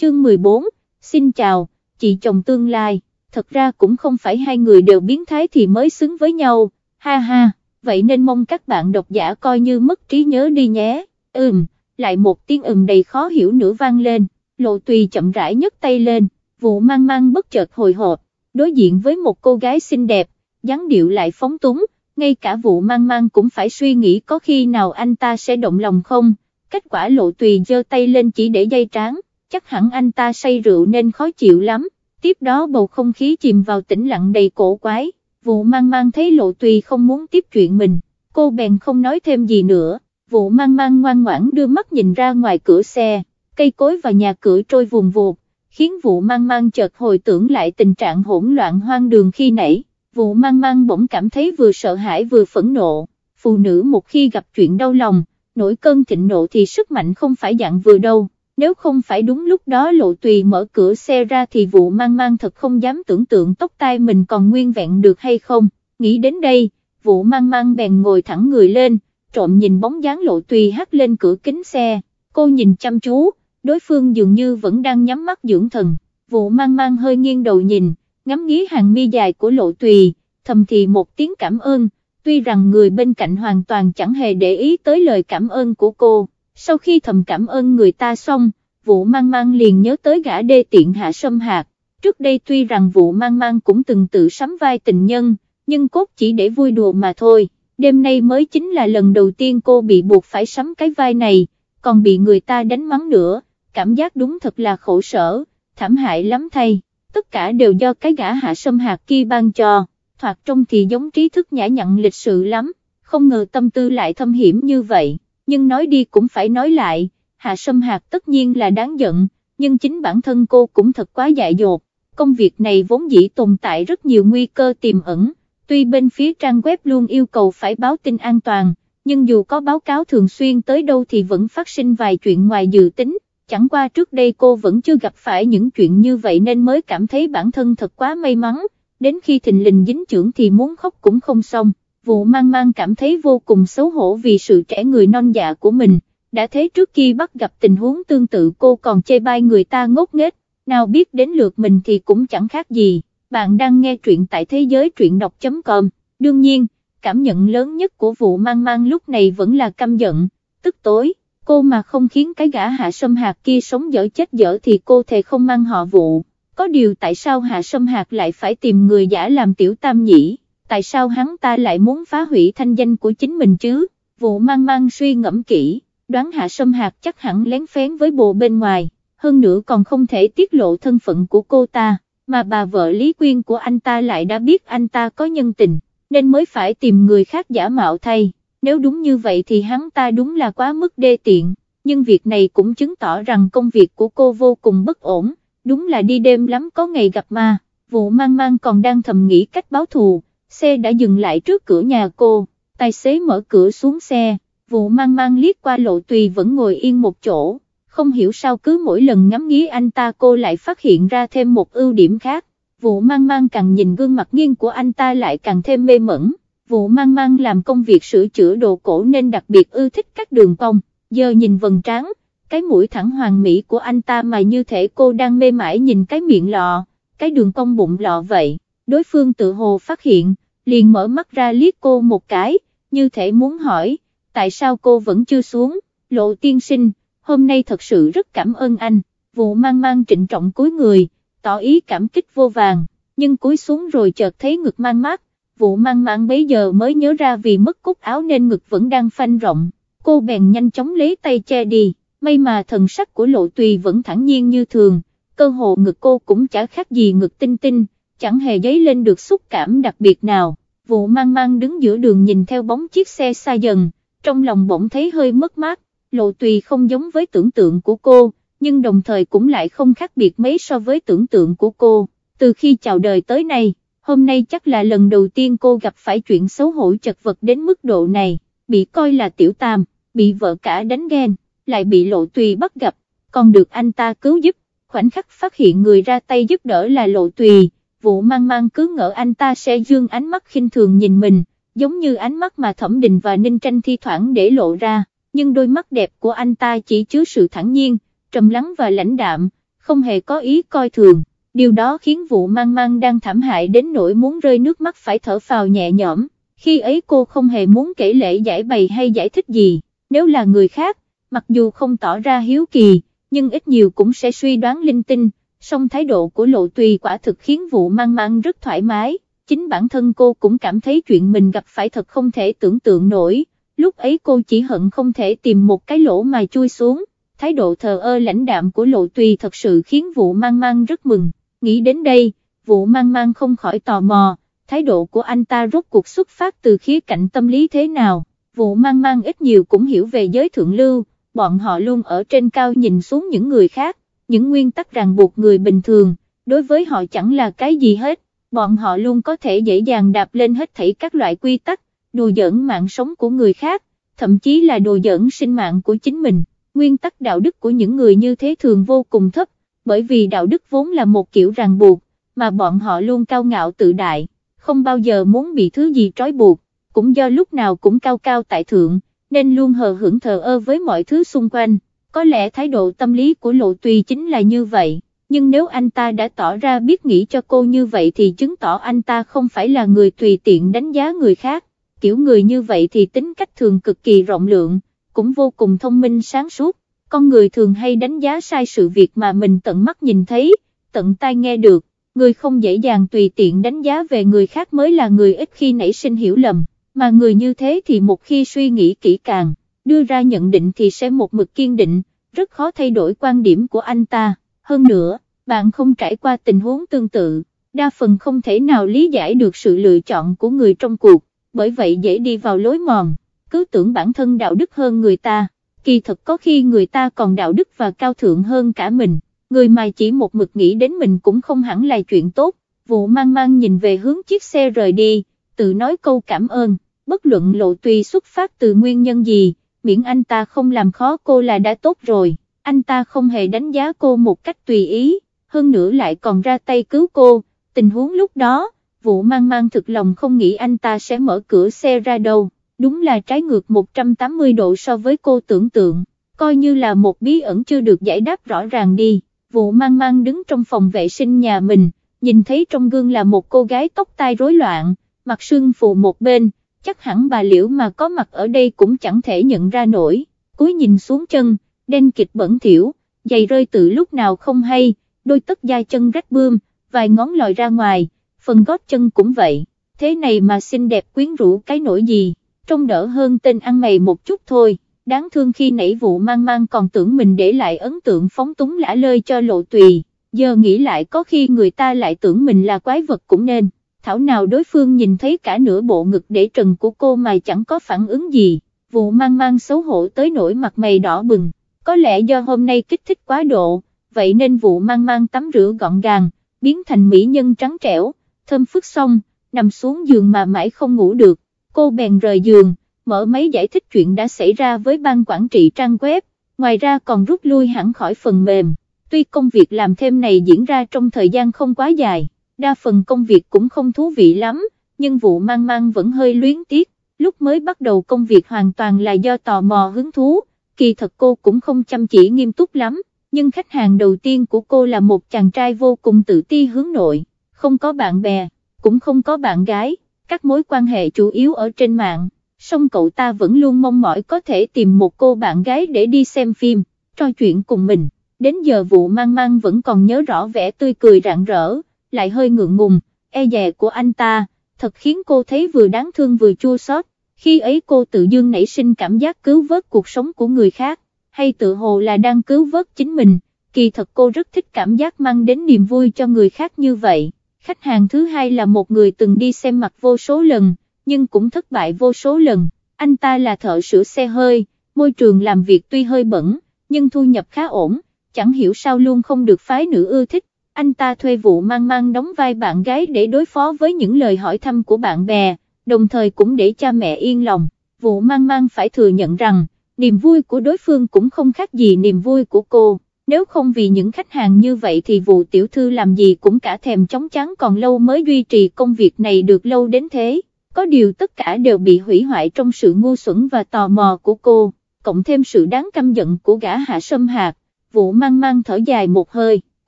chương 14, xin chào, chị chồng tương lai, thật ra cũng không phải hai người đều biến thái thì mới xứng với nhau, ha ha, vậy nên mong các bạn độc giả coi như mất trí nhớ đi nhé, ừm, lại một tiếng ừm đầy khó hiểu nữa vang lên, lộ tùy chậm rãi nhấc tay lên, vụ mang mang bất chợt hồi hộp, đối diện với một cô gái xinh đẹp, dáng điệu lại phóng túng, ngay cả vụ mang mang cũng phải suy nghĩ có khi nào anh ta sẽ động lòng không, kết quả lộ tùy giơ tay lên chỉ để dây tráng, chắc hẳn anh ta say rượu nên khó chịu lắm, tiếp đó bầu không khí chìm vào tĩnh lặng đầy cổ quái, vụ mang mang thấy lộ tùy không muốn tiếp chuyện mình, cô bèn không nói thêm gì nữa, vụ mang mang ngoan ngoãn đưa mắt nhìn ra ngoài cửa xe, cây cối và nhà cửa trôi vùng vụt, khiến vụ mang mang chợt hồi tưởng lại tình trạng hỗn loạn hoang đường khi nãy, vụ mang mang bỗng cảm thấy vừa sợ hãi vừa phẫn nộ, phụ nữ một khi gặp chuyện đau lòng, nổi cơn thịnh nộ thì sức mạnh không phải dạng vừa đâu, nếu không phải đúng lúc đó lộ tùy mở cửa xe ra thì vụ mang mang thật không dám tưởng tượng tóc tai mình còn nguyên vẹn được hay không, nghĩ đến đây, vụ mang mang bèn ngồi thẳng người lên, trộm nhìn bóng dáng lộ tùy hắt lên cửa kính xe, cô nhìn chăm chú, đối phương dường như vẫn đang nhắm mắt dưỡng thần, vụ mang mang hơi nghiêng đầu nhìn, ngắm nghía hàng mi dài của lộ tùy, thầm thì một tiếng cảm ơn, tuy rằng người bên cạnh hoàn toàn chẳng hề để ý tới lời cảm ơn của cô, sau khi thầm cảm ơn người ta xong, vụ mang mang liền nhớ tới gã đê tiện hạ sâm hạt, trước đây tuy rằng vụ mang mang cũng từng tự sắm vai tình nhân, nhưng cốt chỉ để vui đùa mà thôi, đêm nay mới chính là lần đầu tiên cô bị buộc phải sắm cái vai này, còn bị người ta đánh mắng nữa, cảm giác đúng thật là khổ sở, thảm hại lắm thay, tất cả đều do cái gã hạ sâm hạt kia ban cho, thoạt trông thì giống trí thức nhã nhặn lịch sự lắm, không ngờ tâm tư lại thâm hiểm như vậy, nhưng nói đi cũng phải nói lại, hạ sâm hạt tất nhiên là đáng giận, nhưng chính bản thân cô cũng thật quá dại dột, công việc này vốn dĩ tồn tại rất nhiều nguy cơ tiềm ẩn, tuy bên phía trang web luôn yêu cầu phải báo tin an toàn, nhưng dù có báo cáo thường xuyên tới đâu thì vẫn phát sinh vài chuyện ngoài dự tính, chẳng qua trước đây cô vẫn chưa gặp phải những chuyện như vậy nên mới cảm thấy bản thân thật quá may mắn, đến khi thình lình dính trưởng thì muốn khóc cũng không xong, vụ mang mang cảm thấy vô cùng xấu hổ vì sự trẻ người non dạ của mình, đã thế trước khi bắt gặp tình huống tương tự cô còn chê bai người ta ngốc nghếch, nào biết đến lượt mình thì cũng chẳng khác gì, bạn đang nghe truyện tại thế giới truyện đọc.com, đương nhiên, cảm nhận lớn nhất của vụ mang mang lúc này vẫn là căm giận, tức tối cô mà không khiến cái gã hạ sâm hạt kia sống dở chết dở thì cô thề không mang họ vụ, có điều tại sao hạ sâm hạt lại phải tìm người giả làm tiểu tam nhỉ, tại sao hắn ta lại muốn phá hủy thanh danh của chính mình chứ, vụ mang mang suy ngẫm kỹ, đoán hạ sâm hạt chắc hẳn lén phén với bồ bên ngoài, hơn nữa còn không thể tiết lộ thân phận của cô ta, mà bà vợ Lý Quyên của anh ta lại đã biết anh ta có nhân tình, nên mới phải tìm người khác giả mạo thay. Nếu đúng như vậy thì hắn ta đúng là quá mức đê tiện, nhưng việc này cũng chứng tỏ rằng công việc của cô vô cùng bất ổn, đúng là đi đêm lắm có ngày gặp ma, vụ mang mang còn đang thầm nghĩ cách báo thù, xe đã dừng lại trước cửa nhà cô, tài xế mở cửa xuống xe, vụ mang mang liếc qua lộ tùy vẫn ngồi yên một chỗ, không hiểu sao cứ mỗi lần ngắm nghía anh ta cô lại phát hiện ra thêm một ưu điểm khác, vụ mang mang càng nhìn gương mặt nghiêng của anh ta lại càng thêm mê mẩn. Vụ mang mang làm công việc sửa chữa đồ cổ nên đặc biệt ưa thích các đường cong, giờ nhìn vần tráng, cái mũi thẳng hoàng mỹ của anh ta mà như thể cô đang mê mải nhìn cái miệng lọ, cái đường cong bụng lọ vậy, đối phương tự hồ phát hiện, liền mở mắt ra liếc cô một cái, như thể muốn hỏi, tại sao cô vẫn chưa xuống, lộ tiên sinh, hôm nay thật sự rất cảm ơn anh, vụ mang mang trịnh trọng cúi người, tỏ ý cảm kích vô vàng, nhưng cúi xuống rồi chợt thấy ngực mang mát, vụ mang mang bấy giờ mới nhớ ra vì mất cúc áo nên ngực vẫn đang phanh rộng, cô bèn nhanh chóng lấy tay che đi, may mà thần sắc của lộ tùy vẫn thẳng nhiên như thường, cơ hồ ngực cô cũng chả khác gì ngực tinh tinh, chẳng hề dấy lên được xúc cảm đặc biệt nào, vụ mang mang đứng giữa đường nhìn theo bóng chiếc xe xa dần, trong lòng bỗng thấy hơi mất mát, lộ tùy không giống với tưởng tượng của cô, nhưng đồng thời cũng lại không khác biệt mấy so với tưởng tượng của cô, từ khi chào đời tới nay hôm nay chắc là lần đầu tiên cô gặp phải chuyện xấu hổ chật vật đến mức độ này, bị coi là tiểu tam, bị vợ cả đánh ghen, lại bị lộ tùy bắt gặp, còn được anh ta cứu giúp, khoảnh khắc phát hiện người ra tay giúp đỡ là lộ tùy, vụ mang mang cứ ngỡ anh ta sẽ dương ánh mắt khinh thường nhìn mình, giống như ánh mắt mà Thẩm Đình và Ninh Tranh thi thoảng để lộ ra, nhưng đôi mắt đẹp của anh ta chỉ chứa sự thẳng nhiên, trầm lắng và lãnh đạm, không hề có ý coi thường, điều đó khiến vụ mang mang đang thảm hại đến nỗi muốn rơi nước mắt phải thở phào nhẹ nhõm, khi ấy cô không hề muốn kể lễ giải bày hay giải thích gì, nếu là người khác, mặc dù không tỏ ra hiếu kỳ, nhưng ít nhiều cũng sẽ suy đoán linh tinh, song thái độ của lộ tùy quả thực khiến vụ mang mang rất thoải mái, chính bản thân cô cũng cảm thấy chuyện mình gặp phải thật không thể tưởng tượng nổi, lúc ấy cô chỉ hận không thể tìm một cái lỗ mà chui xuống, thái độ thờ ơ lãnh đạm của lộ tùy thật sự khiến vụ mang mang rất mừng, nghĩ đến đây, vụ mang mang không khỏi tò mò, thái độ của anh ta rốt cuộc xuất phát từ khía cạnh tâm lý thế nào, vụ mang mang ít nhiều cũng hiểu về giới thượng lưu, bọn họ luôn ở trên cao nhìn xuống những người khác, những nguyên tắc ràng buộc người bình thường, đối với họ chẳng là cái gì hết, bọn họ luôn có thể dễ dàng đạp lên hết thảy các loại quy tắc, đùa giỡn mạng sống của người khác, thậm chí là đùa giỡn sinh mạng của chính mình. Nguyên tắc đạo đức của những người như thế thường vô cùng thấp, bởi vì đạo đức vốn là một kiểu ràng buộc, mà bọn họ luôn cao ngạo tự đại, không bao giờ muốn bị thứ gì trói buộc, cũng do lúc nào cũng cao cao tại thượng, nên luôn hờ hững thờ ơ với mọi thứ xung quanh, có lẽ thái độ tâm lý của lộ tùy chính là như vậy, nhưng nếu anh ta đã tỏ ra biết nghĩ cho cô như vậy thì chứng tỏ anh ta không phải là người tùy tiện đánh giá người khác, kiểu người như vậy thì tính cách thường cực kỳ rộng lượng, cũng vô cùng thông minh sáng suốt, con người thường hay đánh giá sai sự việc mà mình tận mắt nhìn thấy, tận tai nghe được, người không dễ dàng tùy tiện đánh giá về người khác mới là người ít khi nảy sinh hiểu lầm mà người như thế thì một khi suy nghĩ kỹ càng, đưa ra nhận định thì sẽ một mực kiên định, rất khó thay đổi quan điểm của anh ta, hơn nữa, bạn không trải qua tình huống tương tự, đa phần không thể nào lý giải được sự lựa chọn của người trong cuộc, bởi vậy dễ đi vào lối mòn, cứ tưởng bản thân đạo đức hơn người ta, kỳ thật có khi người ta còn đạo đức và cao thượng hơn cả mình, người mà chỉ một mực nghĩ đến mình cũng không hẳn là chuyện tốt, vụ mang mang nhìn về hướng chiếc xe rời đi, tự nói câu cảm ơn bất luận lộ tùy xuất phát từ nguyên nhân gì, miễn anh ta không làm khó cô là đã tốt rồi, anh ta không hề đánh giá cô một cách tùy ý, hơn nữa lại còn ra tay cứu cô, tình huống lúc đó, vụ mang mang thực lòng không nghĩ anh ta sẽ mở cửa xe ra đâu, đúng là trái ngược 180 độ so với cô tưởng tượng, coi như là một bí ẩn chưa được giải đáp rõ ràng đi, vụ mang mang đứng trong phòng vệ sinh nhà mình, nhìn thấy trong gương là một cô gái tóc tai rối loạn, mặt sưng phù một bên, chắc hẳn bà liễu mà có mặt ở đây cũng chẳng thể nhận ra nổi, cúi nhìn xuống chân, đen kịch bẩn thỉu, giày rơi từ lúc nào không hay, đôi tất da chân rách bươm, vài ngón lòi ra ngoài, phần gót chân cũng vậy, thế này mà xinh đẹp quyến rũ cái nỗi gì, trông đỡ hơn tên ăn mày một chút thôi, đáng thương khi nảy vụ mang mang còn tưởng mình để lại ấn tượng phóng túng lã lơi cho lộ tùy, giờ nghĩ lại có khi người ta lại tưởng mình là quái vật cũng nên thảo nào đối phương nhìn thấy cả nửa bộ ngực để trần của cô mà chẳng có phản ứng gì, vụ mang mang xấu hổ tới nỗi mặt mày đỏ bừng, có lẽ do hôm nay kích thích quá độ, vậy nên vụ mang mang tắm rửa gọn gàng, biến thành mỹ nhân trắng trẻo, thơm phức xong, nằm xuống giường mà mãi không ngủ được, cô bèn rời giường, mở máy giải thích chuyện đã xảy ra với ban quản trị trang web, ngoài ra còn rút lui hẳn khỏi phần mềm, tuy công việc làm thêm này diễn ra trong thời gian không quá dài đa phần công việc cũng không thú vị lắm, nhưng vụ mang mang vẫn hơi luyến tiếc, lúc mới bắt đầu công việc hoàn toàn là do tò mò hứng thú, kỳ thật cô cũng không chăm chỉ nghiêm túc lắm, nhưng khách hàng đầu tiên của cô là một chàng trai vô cùng tự ti hướng nội, không có bạn bè, cũng không có bạn gái, các mối quan hệ chủ yếu ở trên mạng, song cậu ta vẫn luôn mong mỏi có thể tìm một cô bạn gái để đi xem phim, trò chuyện cùng mình, đến giờ vụ mang mang vẫn còn nhớ rõ vẻ tươi cười rạng rỡ lại hơi ngượng ngùng, e dè của anh ta, thật khiến cô thấy vừa đáng thương vừa chua xót. khi ấy cô tự dưng nảy sinh cảm giác cứu vớt cuộc sống của người khác, hay tự hồ là đang cứu vớt chính mình, kỳ thật cô rất thích cảm giác mang đến niềm vui cho người khác như vậy. Khách hàng thứ hai là một người từng đi xem mặt vô số lần, nhưng cũng thất bại vô số lần, anh ta là thợ sửa xe hơi, môi trường làm việc tuy hơi bẩn, nhưng thu nhập khá ổn, chẳng hiểu sao luôn không được phái nữ ưa thích, anh ta thuê vụ mang mang đóng vai bạn gái để đối phó với những lời hỏi thăm của bạn bè, đồng thời cũng để cha mẹ yên lòng, vụ mang mang phải thừa nhận rằng, niềm vui của đối phương cũng không khác gì niềm vui của cô, nếu không vì những khách hàng như vậy thì vụ tiểu thư làm gì cũng cả thèm chóng chán còn lâu mới duy trì công việc này được lâu đến thế, có điều tất cả đều bị hủy hoại trong sự ngu xuẩn và tò mò của cô, cộng thêm sự đáng căm giận của gã hạ sâm hạt, vụ mang mang thở dài một hơi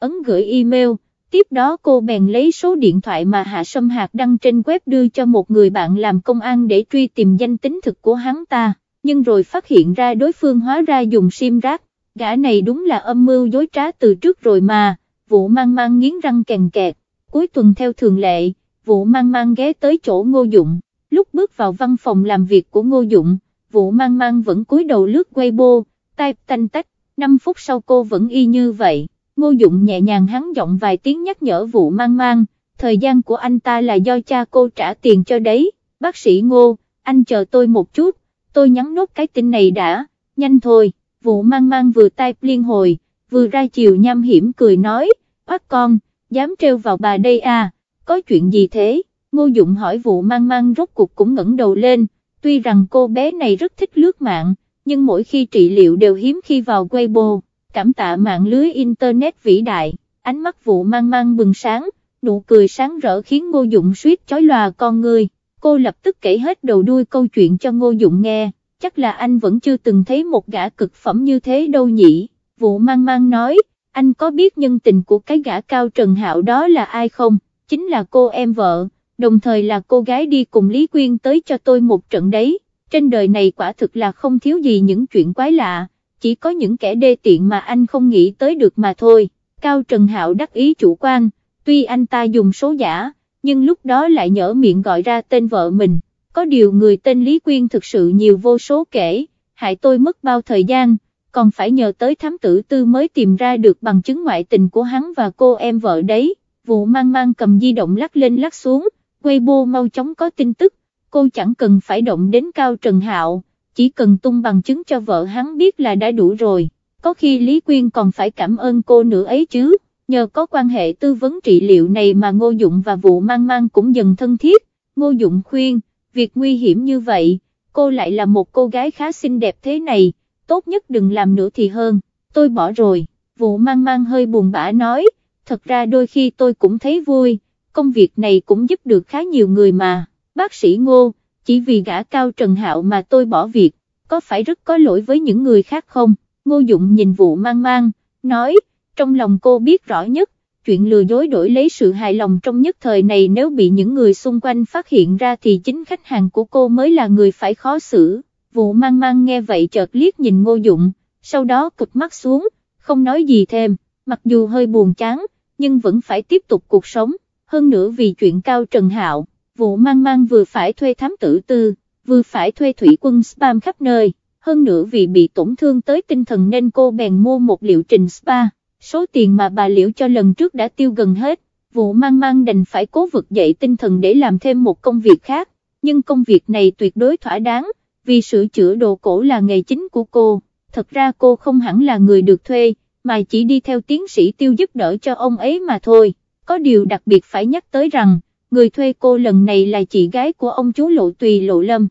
ấn gửi email, tiếp đó cô bèn lấy số điện thoại mà Hạ Sâm Hạc đăng trên web đưa cho một người bạn làm công an để truy tìm danh tính thực của hắn ta, nhưng rồi phát hiện ra đối phương hóa ra dùng sim rác, gã này đúng là âm mưu dối trá từ trước rồi mà, vụ mang mang nghiến răng kèn kẹt, cuối tuần theo thường lệ, vụ mang mang ghé tới chỗ ngô dụng, lúc bước vào văn phòng làm việc của ngô dụng, vụ mang mang vẫn cúi đầu lướt Weibo, tai tanh tách, 5 phút sau cô vẫn y như vậy, ngô dụng nhẹ nhàng hắn giọng vài tiếng nhắc nhở vụ mang mang, thời gian của anh ta là do cha cô trả tiền cho đấy, bác sĩ ngô, anh chờ tôi một chút, tôi nhắn nốt cái tin này đã, nhanh thôi, vụ mang mang vừa tai liên hồi, vừa ra chiều nham hiểm cười nói, bác con, dám treo vào bà đây à, có chuyện gì thế, ngô dụng hỏi vụ mang mang rốt cuộc cũng ngẩng đầu lên, tuy rằng cô bé này rất thích lướt mạng, nhưng mỗi khi trị liệu đều hiếm khi vào Weibo, cảm tạ mạng lưới Internet vĩ đại, ánh mắt vụ mang mang bừng sáng, nụ cười sáng rỡ khiến ngô dụng suýt chói lòa con người, cô lập tức kể hết đầu đuôi câu chuyện cho ngô dụng nghe, chắc là anh vẫn chưa từng thấy một gã cực phẩm như thế đâu nhỉ, vụ mang mang nói, anh có biết nhân tình của cái gã cao Trần Hạo đó là ai không, chính là cô em vợ, đồng thời là cô gái đi cùng Lý Quyên tới cho tôi một trận đấy, trên đời này quả thực là không thiếu gì những chuyện quái lạ, chỉ có những kẻ đê tiện mà anh không nghĩ tới được mà thôi, Cao Trần Hạo đắc ý chủ quan, tuy anh ta dùng số giả, nhưng lúc đó lại nhỡ miệng gọi ra tên vợ mình, có điều người tên Lý Quyên thực sự nhiều vô số kể, hại tôi mất bao thời gian, còn phải nhờ tới thám tử tư mới tìm ra được bằng chứng ngoại tình của hắn và cô em vợ đấy, vụ mang mang cầm di động lắc lên lắc xuống, Weibo mau chóng có tin tức, cô chẳng cần phải động đến Cao Trần Hạo, chỉ cần tung bằng chứng cho vợ hắn biết là đã đủ rồi, có khi Lý Quyên còn phải cảm ơn cô nữa ấy chứ, nhờ có quan hệ tư vấn trị liệu này mà Ngô Dụng và vụ mang mang cũng dần thân thiết, Ngô Dụng khuyên, việc nguy hiểm như vậy, cô lại là một cô gái khá xinh đẹp thế này, tốt nhất đừng làm nữa thì hơn, tôi bỏ rồi, vụ mang mang hơi buồn bã nói, thật ra đôi khi tôi cũng thấy vui, công việc này cũng giúp được khá nhiều người mà, bác sĩ Ngô, chỉ vì gã cao Trần Hạo mà tôi bỏ việc, có phải rất có lỗi với những người khác không, Ngô Dụng nhìn vụ mang mang, nói, trong lòng cô biết rõ nhất, chuyện lừa dối đổi lấy sự hài lòng trong nhất thời này nếu bị những người xung quanh phát hiện ra thì chính khách hàng của cô mới là người phải khó xử, vụ mang mang nghe vậy chợt liếc nhìn Ngô Dụng, sau đó cụp mắt xuống, không nói gì thêm, mặc dù hơi buồn chán, nhưng vẫn phải tiếp tục cuộc sống hơn nữa vì chuyện cao Trần Hạo, vụ mang mang vừa phải thuê thám tử tư, vừa phải thuê thủy quân spam khắp nơi, hơn nữa vì bị tổn thương tới tinh thần nên cô bèn mua một liệu trình spa, số tiền mà bà liễu cho lần trước đã tiêu gần hết, vụ mang mang đành phải cố vực dậy tinh thần để làm thêm một công việc khác, nhưng công việc này tuyệt đối thỏa đáng, vì sửa chữa đồ cổ là nghề chính của cô, thật ra cô không hẳn là người được thuê, mà chỉ đi theo tiến sĩ tiêu giúp đỡ cho ông ấy mà thôi. Có điều đặc biệt phải nhắc tới rằng, người thuê cô lần này là chị gái của ông chú Lộ Tùy Lộ Lâm.